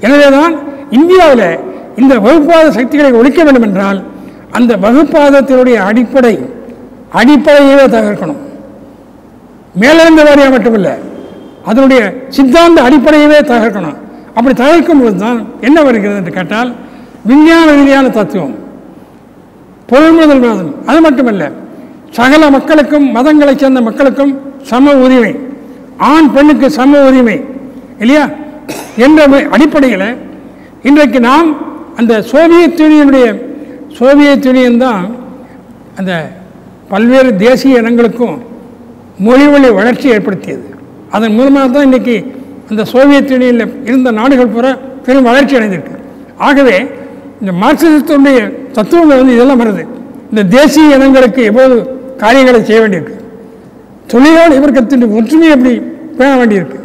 எனவே தான் இந்தியாவில் இந்த வகுப்பாத சக்திகளை ஒழிக்க வேண்டும் என்றால் அந்த வகுப்பாதத்தினுடைய அடிப்படை அடிப்படையவே தகர்க்கணும். மேலிருந்த வாரியாக மட்டுமில்லை அதனுடைய சித்தாந்த அடிப்படையவே தகர்க்கணும். அப்படி தகர்க்கும் போது தான் என்ன வருகிறது என்று கேட்டால் விஞ்ஞான ரீதியான தத்துவம். பொருள்முதல் வாதம் அது மட்டுமல்ல சகல மக்களுக்கும் மதங்களைச் சேர்ந்த மக்களுக்கும் சம உரிமை. ஆண் பெண்ணுக்கு சம உரிமை இல்லையா? என்ற அடிப்படையில் இன்றைக்கு நாம் அந்த சோவியத் யூனியனுடைய சோவியத் யூனியன் தான் அந்த பல்வேறு தேசிய இனங்களுக்கும் மொழி வழி வளர்ச்சி ஏற்படுத்தியது. அதன் மூலமாக தான் இன்றைக்கி அந்த சோவியத் யூனியனில் இருந்த நாடுகள் பூரா பெரும் வளர்ச்சி அடைந்திருக்கு. ஆகவே இந்த மார்க்சிசத்தினுடைய தத்துவங்கள் வந்து இதெல்லாம் வருது. இந்த தேசிய இனங்களுக்கு எவ்வளவு காரியங்களை செய்ய வேண்டியிருக்கு? தொழிலாளி வர்க்கத்தின் ஒற்றுமையை எப்படி பேண வேண்டியிருக்கு?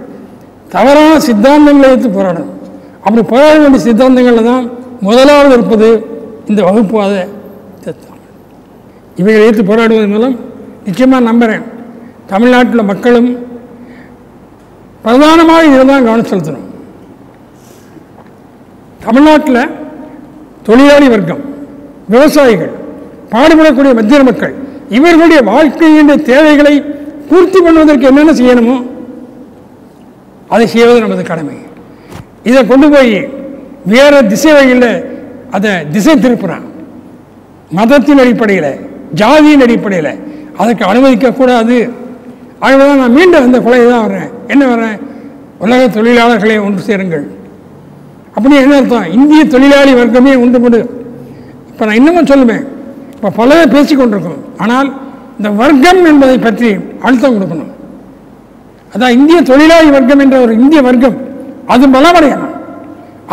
தவறான சித்தாந்தங்களை எடுத்து போராடணும். அப்படி போராட வேண்டிய சித்தாந்தங்களில் தான் முதலாவது இருப்பது இந்த வகுப்புவாத இவைகளை எடுத்து போராடுவதன் மூலம் நிச்சயமாக நம்புகிறேன் தமிழ்நாட்டில் மக்களும் பிரதானமாக இதில் தான் கவனம் செலுத்தணும். தமிழ்நாட்டில் தொழிலாளி வர்க்கம் விவசாயிகள் பாடுபடக்கூடிய மத்திய மக்கள் இவர்களுடைய வாழ்க்கையினுடைய தேவைகளை பூர்த்தி பண்ணுவதற்கு என்னென்ன செய்யணுமோ அதை செய்வது நமது கடமை. இதை கொண்டு போய் வேறு திசை வகையில் அதை திசை திருப்புறான். மதத்தின் அடிப்படையில் ஜாதியின் அடிப்படையில். அதற்கு அனுமதிக்கக்கூடாது. ஆகவே தான் நான் மீண்டும் அந்த கொலையை தான் வர்றேன். என்ன வர்றேன்? உலக தொழிலாளர்களை ஒன்று சேருங்கள். அப்படி என்ன அர்த்தம்? இந்திய தொழிலாளி வர்க்கமே உண்டு கொண்டு இப்போ நான் இன்னமும் சொல்லுவேன். இப்போ பலவே பேசி கொண்டிருக்கோம் ஆனால் இந்த வர்க்கம் என்பதை பற்றி அழுத்தம் கொடுக்கணும். அதான் இந்திய தொழிலாளி வர்க்கம் என்ற ஒரு இந்திய வர்க்கம். அது பலமடையணும்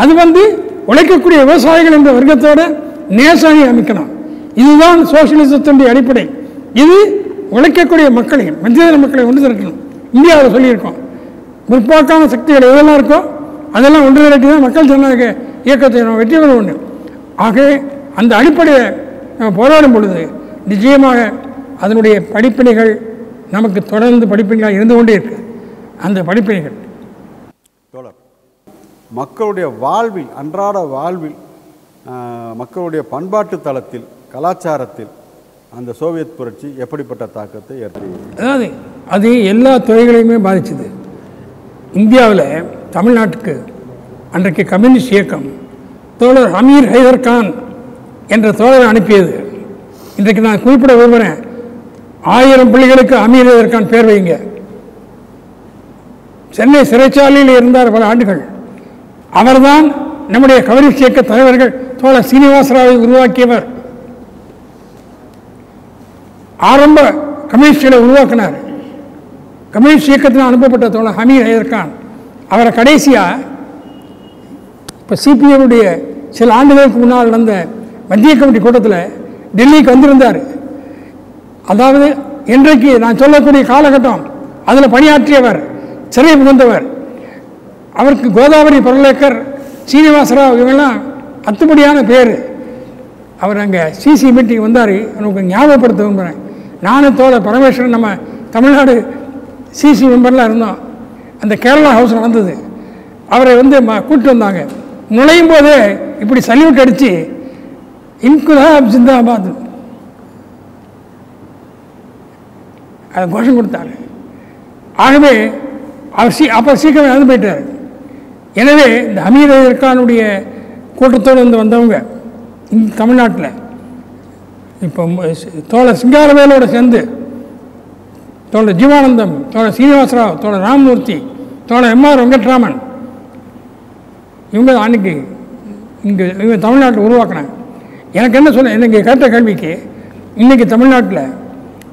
அது வந்து உழைக்கக்கூடிய விவசாயிகள் என்ற வர்க்கத்தோட நேசாணி அமைக்கணும் இதுதான் சோசியலிசத்தினுடைய அடிப்படை. இது உழைக்கக்கூடிய மக்களை மத்திய மக்களை ஒன்று திரட்டணும். இந்தியாவில் சொல்லியிருக்கோம். முற்போக்கான சக்திகள் எதெல்லாம் இருக்கோ அதெல்லாம் ஒன்று திரட்டி தான் மக்கள் ஜனநாயக இயக்கத்தை நம்ம வெற்றி பெற வேண்டும் ஆகவே அந்த அடிப்படையை நம்ம போராடும் பொழுது நிச்சயமாக அதனுடைய படிப்பினைகள் நமக்கு தொடர்ந்து படிப்பினைகளாக இருந்து கொண்டே இருக்கு. அந்த படிப்பினைகள். தோழர் மக்களுடைய வாழ்வில் அன்றாட வாழ்வில் மக்களுடைய பண்பாட்டு தளத்தில் கலாச்சாரத்தில் அந்த சோவியத் புரட்சி எப்படிப்பட்ட தாக்கத்தை ஏற்படுத்தியது அதாவது அது எல்லா துறைகளையுமே பாதிச்சது. இந்தியாவில் தமிழ்நாட்டுக்கு அன்றைக்கு கம்யூனிஸ்ட் இயக்கம் தோழர் அமீர் ஹைதர் கான் என்ற தோழரை அனுப்பியது. இன்றைக்கு நான் குறிப்பிட விரும்புகிறேன் ஆயிரம் பிள்ளைகளுக்கு அமீர் ஹைதர் கான் பேர் வைங்க. சென்னை சிறைச்சாலையில் இருந்தார் பல ஆண்டுகள். அவர்தான் நம்முடைய கம்யூனிஸ்ட் இயக்க தலைவர்கள் தோழர் சீனிவாசராவை உருவாக்கியவர். ஆரம்ப கம்யூனிஸ்டுகளை உருவாக்கினார். கம்யூனிஸ்ட் இயக்கத்தில் அனுப்பப்பட்ட தோழர் ஹமீர் ஹைதர்கான் அவரை கடைசியாக இப்போ சிபிஎம்முடைய சில ஆண்டுகளுக்கு முன்னால் நடந்த மத்திய கமிட்டி கூட்டத்தில் டெல்லிக்கு வந்திருந்தார். அதாவது இன்றைக்கு நான் சொல்லக்கூடிய காலகட்டம் அதில் பணியாற்றியவர் சிறை புகுந்தவர் அவருக்கு கோதாவரி பரலேக்கர் சீனிவாசராவ் இவங்கெல்லாம் அத்துப்படியான பேர். அவர் அங்கே சிசி மீட்டிங் வந்தார். எனக்கு ஞாபகப்படுத்த விரும்புகிறேன் நானும் தோழ பரமேஸ்வரன் நம்ம தமிழ்நாடு சிசி மெம்பர்லாம் இருந்தோம். அந்த கேரளா ஹவுஸ் நடந்தது. அவரை வந்து ம கூப்பிட்டு வந்தாங்க. நுழையும் போதே இப்படி சல்யூட் அடித்து இன்குலாப் ஜிந்தாபாத். அது கோஷம் கொடுத்தாரு. ஆகவே அவர் சீ அப்போ சீக்கிரம் இறந்து போயிட்டார். எனவே இந்த அமீர் கானுடைய கூட்டத்தோடு வந்து வந்தவங்க தமிழ்நாட்டில் இப்போ தோழர் சிங்காரவேலோட சேர்ந்து தோழர் ஜீவானந்தம் தோழர் சீனிவாசராவ் தோழர் ராமமூர்த்தி தோழர் எம்ஆர் வெங்கட்ராமன் இவங்க அன்னைக்கு இங்கே இவங்க தமிழ்நாட்டில் உருவாக்கினாங்க. எனக்கு என்ன சொல்ல எனக்கு கேட்ட கேள்விக்கு இன்றைக்கி தமிழ்நாட்டில்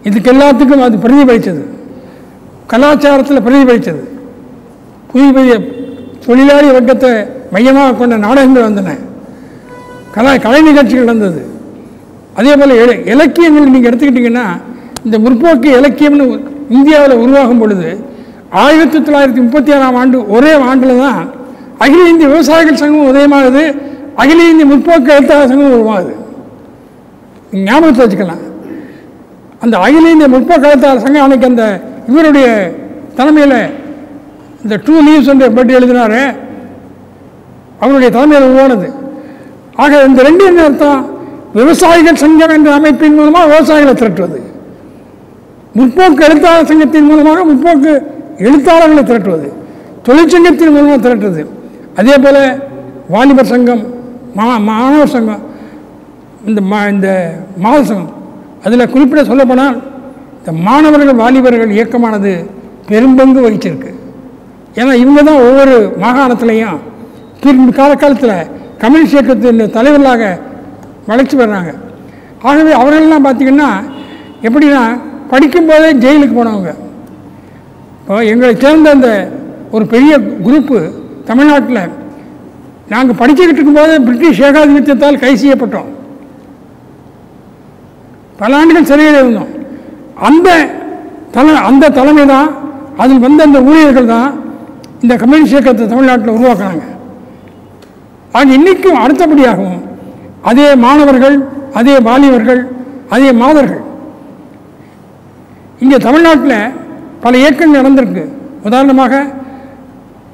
இதுக்கு எல்லாத்துக்கும் அது பிரதிபலித்தது. கலாச்சாரத்தில் பிரதிபலித்தது. புதிய புதிய தொழிலாளி வர்க்கத்தை மையமாக கொண்ட நாடகங்கள் வந்தன. கலா கலை நிகழ்ச்சிகள் நடந்தது. அதே போல் இல இலக்கியங்கள் நீங்கள் எடுத்துக்கிட்டிங்கன்னா இந்த முற்போக்கு இலக்கியம்னு இந்தியாவில் உருவாகும் பொழுது ஆயிரத்தி தொள்ளாயிரத்தி முப்பத்தி ஆறாம் ஆண்டு ஒரே ஆண்டில் தான் அகில இந்திய விவசாயிகள் சங்கம் உதயமாகுது அகில இந்திய முற்போக்கு எழுத்தாளர் சங்கம் உருவாகுது. ஞாபகத்தை வச்சுக்கலாம். அந்த அகில இந்திய முற்போக்கு எழுத்தாளர் சங்கம் அன்றைக்கி அந்த இவருடைய தலைமையில் இந்த டூ லீவ்ஸ் என்ற பட்டி எழுதினார். அவருடைய தலைமையில் உருவானது. ஆக இந்த ரெண்டு என்ன அர்த்தம் விவசாயிகள் சங்கம் என்ற அமைப்பின் மூலமாக விவசாயிகளை திரட்டுவது. முற்போக்கு எழுத்தாளர் சங்கத்தின் மூலமாக முற்போக்கு எழுத்தாளர்களை திரட்டுவது. தொழிற்சங்கத்தின் மூலமாக திரட்டுவது. அதே போல் வாலிபர் சங்கம் மா மாணவர் சங்கம் இந்த மா இந்த மாத சங்கம். அதில் குறிப்பிட சொல்லப்போனால் இந்த மாணவர்கள் வாலிபர்கள் இயக்கமானது பெரும்பங்கு வகிச்சிருக்கு. ஏன்னா இவங்க தான் ஒவ்வொரு மாகாணத்துலேயும் பின் காலகாலத்தில் கம்யூனிஸ்ட் இயக்கத்தின் தலைவர்களாக வளர்ச்சி வர்றாங்க. ஆகவே அவர்களெல்லாம் பார்த்திங்கன்னா எப்படின்னா படிக்கும்போதே ஜெயிலுக்கு போனவங்க. இப்போ எங்களை சேர்ந்த அந்த ஒரு பெரிய குரூப்பு தமிழ்நாட்டில் நாங்கள் படிச்சுக்கிட்டு இருக்கும்போது பிரிட்டிஷ் ஏகாதிபத்தியத்தால் கை செய்யப்பட்டோம். பல ஆண்டுகள் சிறையில் இருந்தோம். அந்த தலை அந்த தலைமை தான் அதில் வந்த அந்த ஊழியர்கள் தான் இந்த கம்யூனிஸ்ட் இயக்கத்தை தமிழ்நாட்டில் உருவாக்குனாங்க. ஆக இன்றைக்கும் அடுத்தபடியாகவும் அதே மாணவர்கள் அதே வாலிபர்கள் அதே மாதர்கள். இங்கே தமிழ்நாட்டில் பல இயக்கங்கள் நடந்திருக்கு. உதாரணமாக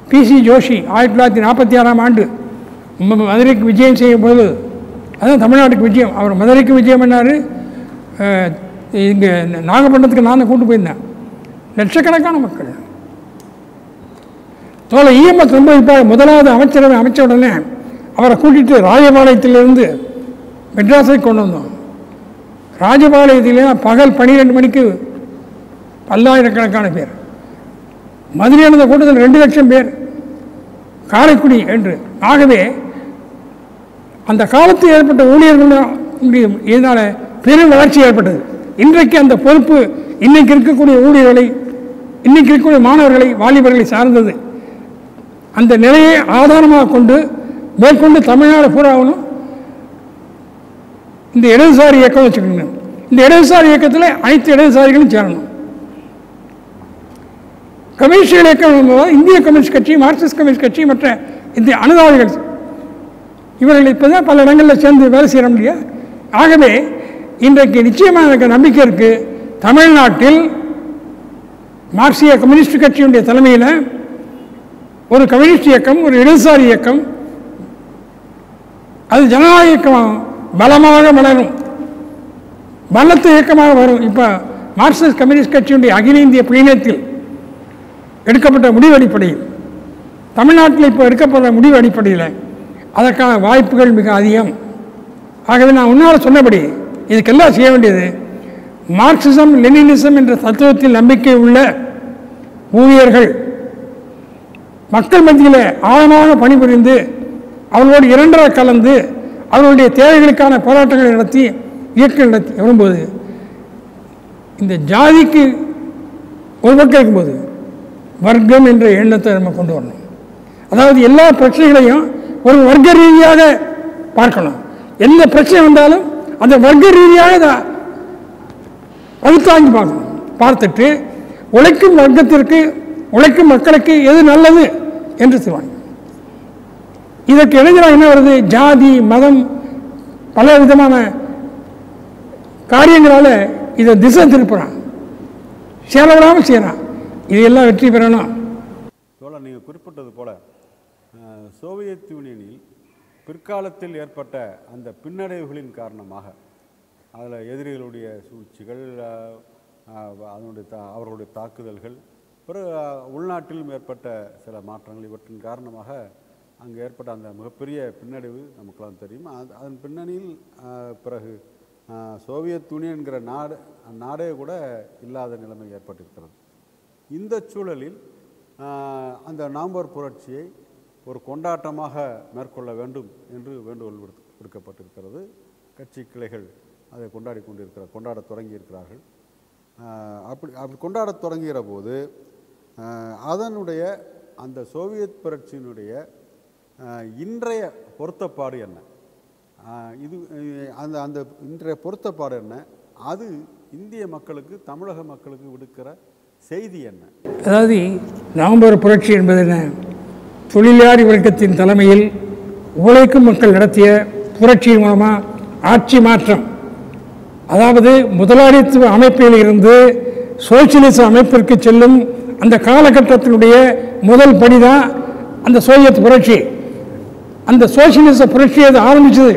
பிசி ஜோஷி ஆயிரத்தி தொள்ளாயிரத்தி நாற்பத்தி ஆறாம் ஆண்டு மதுரைக்கு விஜயம் செய்யும் போது தமிழ்நாட்டுக்கு விஜயம். அவர் மதுரைக்கு விஜயம் பண்ணார். இங்கே நாகப்பட்டினத்துக்கு நான் கூட்டு போயிருந்தேன். லட்சக்கணக்கான மக்கள். தோலை இஎம்எஸ் ரொம்ப இப்போ முதலாவது அமைச்சரவை அமைச்ச உடனே அவரை கூட்டிட்டு ராஜபாளையத்திலிருந்து மெட்ராஸை கொண்டு வந்தோம். ராஜபாளையத்திலே பகல் பன்னிரெண்டு மணிக்கு பல்லாயிரக்கணக்கான பேர். மதுரை நடந்த கூட்டத்தில் ரெண்டு லட்சம் பேர். காரைக்குடி என்று. ஆகவே அந்த காலத்தில் ஏற்பட்ட ஊழியர்களுடைய இதனால் பெரும் வளர்ச்சி ஏற்பட்டது. இன்றைக்கு அந்த பொறுப்பு இன்னைக்கு இருக்கக்கூடிய ஊழியர்களை இன்னைக்கு இருக்கக்கூடிய மாணவர்களை வாலிபர்களை சார்ந்தது. அந்த நிலையை ஆதாரமாக கொண்டு மேற்கொண்டு தமிழ்நாடு பூராவணும் இந்த இடதுசாரி இயக்கம் வச்சுக்கோங்க. இந்த இடதுசாரி இயக்கத்தில் அனைத்து இடதுசாரிகளும் சேரணும். கம்யூனிஸ்ட் இயக்கம் இந்திய கம்யூனிஸ்ட் கட்சி மார்க்சிஸ்ட் கம்யூனிஸ்ட் கட்சி மற்ற இந்த அனுதாபிகள் இவர்கள் இப்போ தான் பல இடங்களில் சேர்ந்து வேலை செய்ய முடியாது ஆகவே இன்றைக்கு நிச்சயமாக எனக்கு நம்பிக்கை இருக்குது தமிழ்நாட்டில் மார்க்சிய கம்யூனிஸ்ட் கட்சியினுடைய தலைமையில் ஒரு கம்யூனிஸ்ட் இயக்கம் ஒரு இடதுசாரி இயக்கம் அது ஜனநாயக பலமாக வளரும் பலத்து இயக்கமாக வரும். இப்போ மார்க்சிஸ்ட் கம்யூனிஸ்ட் கட்சியுடைய அகில இந்திய பயணத்தில் எடுக்கப்பட்ட முடிவு அடிப்படையில் தமிழ்நாட்டில் இப்போ எடுக்கப்படுற முடிவு அடிப்படையில் அதற்கான வாய்ப்புகள் மிக அதிகம். ஆகவே நான் உன்னால் சொன்னபடி இதுக்கெல்லாம் செய்ய வேண்டியது மார்க்சிசம் லெனினிசம் என்ற தத்துவத்தில் நம்பிக்கை உள்ள ஊழியர்கள். மக்கள் மத்தியில் ஆழமாக பணிபுரிந்து அவர்களோடு இரண்டரை கலந்து அதனுடைய தேவைகளுக்கான போராட்டங்களை நடத்தி இயக்கம் நடத்தி வரும்போது இந்த ஜாதிக்கு ஒரு பக்கம் இருக்கும்போது வர்க்கம் என்ற எண்ணத்தை நம்ம கொண்டு வரணும். அதாவது எல்லா பிரச்சனைகளையும் ஒரு வர்க்க ரீதியாக பார்க்கணும். எந்த பிரச்சனை வந்தாலும் அந்த வர்க்க ரீதியாக பகுத்தாங்கி பார்க்கணும். பார்த்துட்டு உழைக்கும் வர்க்கத்திற்கு உழைக்கும் மக்களுக்கு எது நல்லது என்று சொல்லுவாங்க. இதற்கு இளைஞராக என்ன வருது? ஜாதி மதம் பல விதமான காரியங்களால் இதை திசை திருப்புறான். சேரவிடாமல் செய்கிறான் இதையெல்லாம் வெற்றி பெறணும். தோழர் நீங்கள் குறிப்பிட்டது போல சோவியத் யூனியனில் பிற்காலத்தில் ஏற்பட்ட அந்த பின்னடைவுகளின் காரணமாக அதில் எதிரிகளுடைய சூழ்ச்சிகள் அதனுடைய தா அவர்களுடைய தாக்குதல்கள் பிறகு உள்நாட்டிலும் ஏற்பட்ட சில மாற்றங்கள் இவற்றின் காரணமாக அங்கே ஏற்பட்ட அந்த மிகப்பெரிய பின்னடைவு நமக்கெல்லாம் தெரியும். அது- அதன் பின்னணியில் பிறகு சோவியத் யூனியன்கிற நாடு நாடே கூட இல்லாத நிலைமை ஏற்பட்டிருக்கிறது. இந்த சூழலில் அந்த நவம்பர் புரட்சியை ஒரு கொண்டாட்டமாக மேற்கொள்ள வேண்டும் என்று வேண்டுகோள் விடுக்கப்பட்டிருக்கிறது. கட்சி கிளைகள் அதை கொண்டாடி கொண்டிருக்கிற கொண்டாடத் தொடங்கி இருக்கிறார்கள் அப்படி அப்படி கொண்டாடத் தொடங்குகிற போது அதனுடைய அந்த சோவியத் புரட்சியினுடைய இன்றைய பொருத்தப்பாடு என்ன? இது அந்த அந்த இன்றைய பொருத்தப்பாடு என்ன? அது இந்திய மக்களுக்கு தமிழக மக்களுக்கு விடுக்கிற செய்தி என்ன? அதாவது நவம்பர் புரட்சி என்பது என்ன? தொழிலாளி வர்க்கத்தின் தலைமையில் உழைக்கும் மக்கள் நடத்திய புரட்சியின் மூலமாக ஆட்சி மாற்றம். அதாவது முதலாளித்துவ அமைப்பில் இருந்து சோசியலிச அமைப்பிற்கு செல்லும் அந்த காலகட்டத்தினுடைய முதல் படிதான் அந்த சோவியத் புரட்சி. அந்த சோசியலிச புரட்சி அது ஆரம்பிச்சது.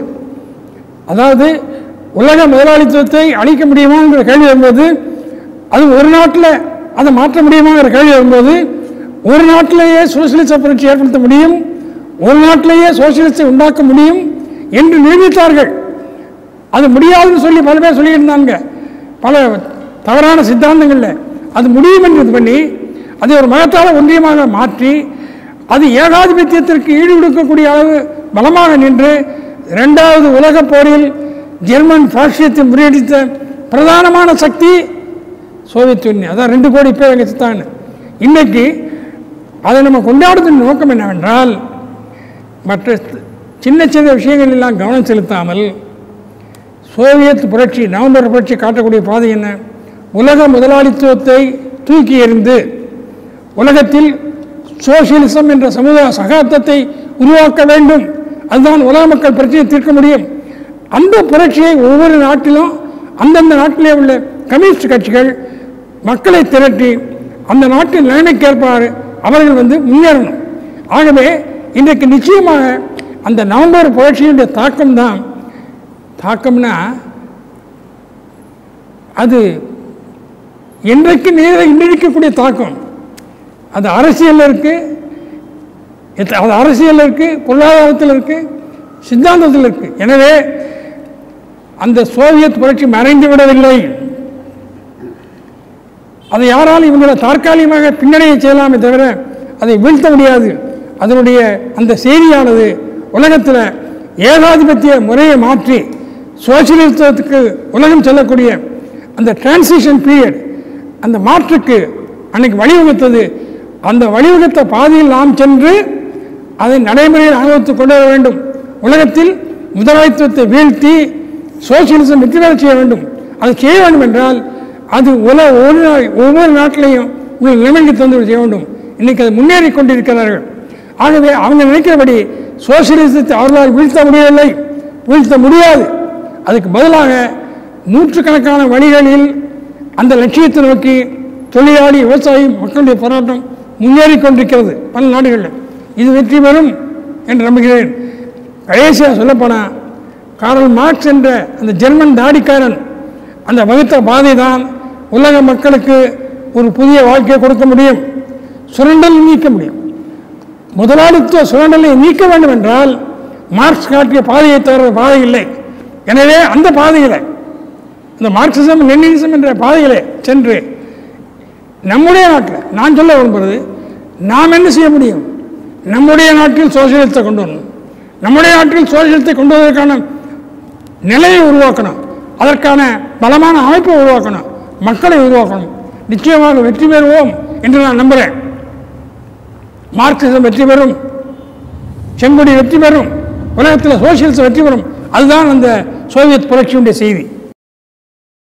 அதாவது உலக முதலாளித்துவத்தை அழிக்க முடியுமாங்கிற கேள்வி வரும்போது அது ஒரு நாட்டில் அதை மாற்ற முடியுமாங்கிற கேள்வி வரும்போது ஒரு நாட்டிலேயே சோசியலிச புரட்சி ஏற்படுத்த முடியும் ஒரு நாட்டிலேயே சோசியலிசத்தை உண்டாக்க முடியும் என்று நிரூபித்தார்கள். அது முடியாதுன்னு சொல்லி பல பேர் சொல்லியிருந்தாங்க பல தவறான சித்தாந்தங்களில். அது முடியும் என்று இது பண்ணி அதை ஒரு மதத்தால் ஒன்றியமாக மாற்றி அது ஏகாதிபத்தியத்திற்கு ஈடு கொடுக்கக்கூடிய அளவு பலமாக நின்று இரண்டாவது உலகப் போரில் ஜெர்மன் பாஷியத்தை முறியடித்த பிரதானமான சக்தி சோவியத் யூனியன். அதான் ரெண்டு கோடி பேர் அங்கே செத்தாங்க. இன்னைக்கு அதை நம்ம கொண்டாடுறதின் நோக்கம் என்னவென்றால் மற்ற சின்ன சின்ன விஷயங்கள் எல்லாம் கவனம் செலுத்தாமல் சோவியத் புரட்சி நவம்பர் புரட்சி காட்டக்கூடிய பாதை என்ன? உலக முதலாளித்துவத்தை தூக்கி எறிந்து உலகத்தில் சோசியலிசம் என்ற சமுதாய சகாப்தத்தை உருவாக்க வேண்டும். அதுதான் உலக மக்கள் பிரச்சனையை தீர்க்க முடியும். அந்த புரட்சியை ஒவ்வொரு நாட்டிலும் அந்தந்த நாட்டிலே உள்ள கம்யூனிஸ்ட் கட்சிகள் மக்களை திரட்டி அந்த நாட்டின் நிலைமைக்கேற்பாறு அவர்கள் வந்து முன்னேறணும். ஆகவே இன்றைக்கு நிச்சயமாக அந்த நவம்பர் புரட்சியினுடைய தாக்கம் தான். தாக்கம்னா அது இன்றைக்கு நேர இன்றைக்கக்கூடிய தாக்கம். அது அரசியலில் இருக்குது அது அரசியலில் இருக்குது பொருளாதாரத்தில் இருக்குது சித்தாந்தத்தில் இருக்கு. எனவே அந்த சோவியத் புரட்சி மறைந்து விடவில்லை. அதை யாராலும் இவங்களை தற்காலிகமாக பின்னடையை செய்யலாமே தவிர அதை வீழ்த்த முடியாது. அதனுடைய அந்த செய்தியானது உலகத்தில் ஏகாதிபத்திய முறையை மாற்றி சோசியலிசத்துக்கு உலகம் செல்லக்கூடிய அந்த டிரான்சிஷன் பீரியட் அந்த மாற்றுக்கு அன்னைக்கு வழிவகுத்தது அந்த வழிவகுத்த பாதையில் நாம் சென்று அதை நடைமுறையில் அனுபவித்துக் கொண்டு வர வேண்டும். உலகத்தில் முதலாளித்துவத்தை வீழ்த்தி சோசியலிசம் வெற்றி பெற செய்ய வேண்டும். அதை செய்ய வேண்டும் என்றால் அது உல ஒரு நாள் ஒவ்வொரு நாட்டிலையும் உள்ள நிலைமைக்கு தந்து செய்ய வேண்டும். இன்னைக்கு அது முன்னேறி கொண்டிருக்கிறார்கள். ஆகவே அவங்க நினைக்கிறபடி சோசியலிசத்தை அவர்களால் வீழ்த்த முடியவில்லை. வீழ்த்த முடியாது. அதுக்கு பதிலாக நூற்றுக்கணக்கான வழிகளில் அந்த லட்சியத்தை நோக்கி தொழிலாளி விவசாயி மக்களுடைய போராட்டம் முன்னேறி கொண்டிருக்கிறது பல நாடுகளில். இது வெற்றி பெறும் என்று நம்புகிறேன். கடைசியாக சொல்லப்போனால் காரல் மார்க்ஸ் என்ற அந்த ஜெர்மன் தாடிக்காரன் அந்த வகுத்த பாதை தான் உலக மக்களுக்கு ஒரு புதிய வாழ்க்கையை கொடுக்க முடியும் சுரண்டல் நீக்க முடியும். முதலாளித்துவ சுரண்டலை நீக்க வேண்டும் என்றால் மார்க்ஸ் காட்டிய பாதையை தவிர பாதை இல்லை. எனவே அந்த பாதையில் இந்த மார்க்சிசம் லெனினிசம் என்ற பாதையிலே சென்று நம்முடைய நாட்டில் நான் சொல்ல விரும்புகிறது நாம் என்ன செய்ய முடியும்? நம்முடைய நாட்டில் சோசியலிசத்தை கொண்டு வரணும். நம்முடைய நாட்டில் சோசியலிசத்தை கொண்டு வருவதற்கான நிலையை உருவாக்கணும். அதற்கான பலமான அமைப்பை உருவாக்கணும். மக்களை உருவாக்கணும். நிச்சயமாக வெற்றி பெறுவோம் என்று நான் நம்புகிறேன் மார்க்சிசம் வெற்றி பெறும். செங்குடி வெற்றி பெறும். உலகத்தில் சோசியலிசம் வெற்றி பெறும். அதுதான் அந்த சோவியத் புரட்சியுடைய செய்தி.